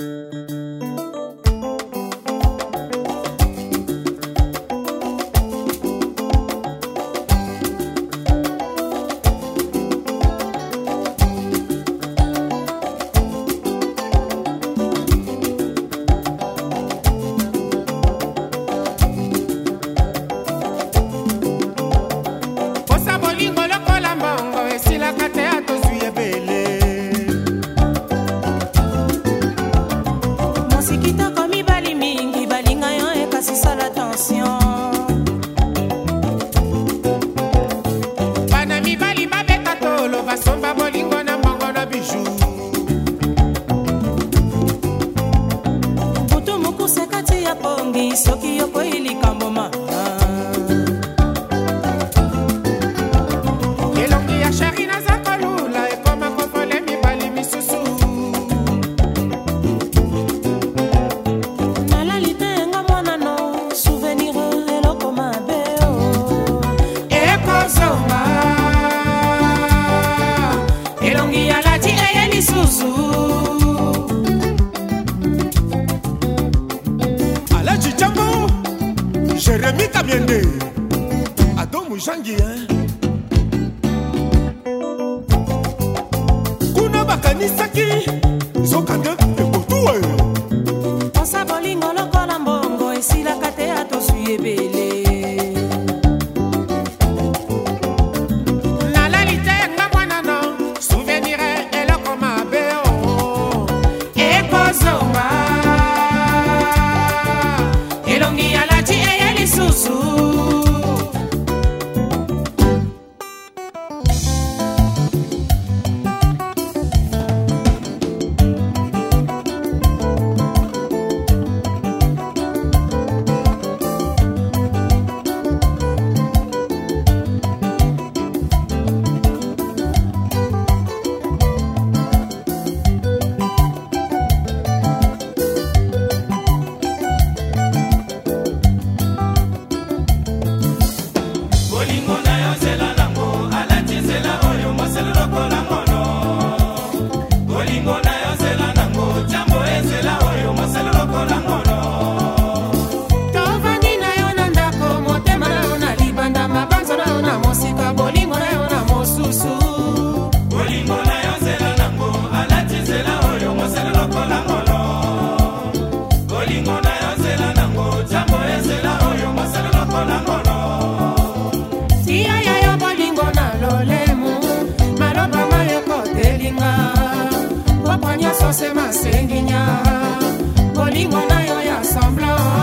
Música soki yokoyi likambo ma muzangi eh? kuna bakanisaki zokanga ekotuwe eh? osa bolingo lokola mbongo esilaka te atoswi ebele nyonse masenginya bolingo na yo ya semblant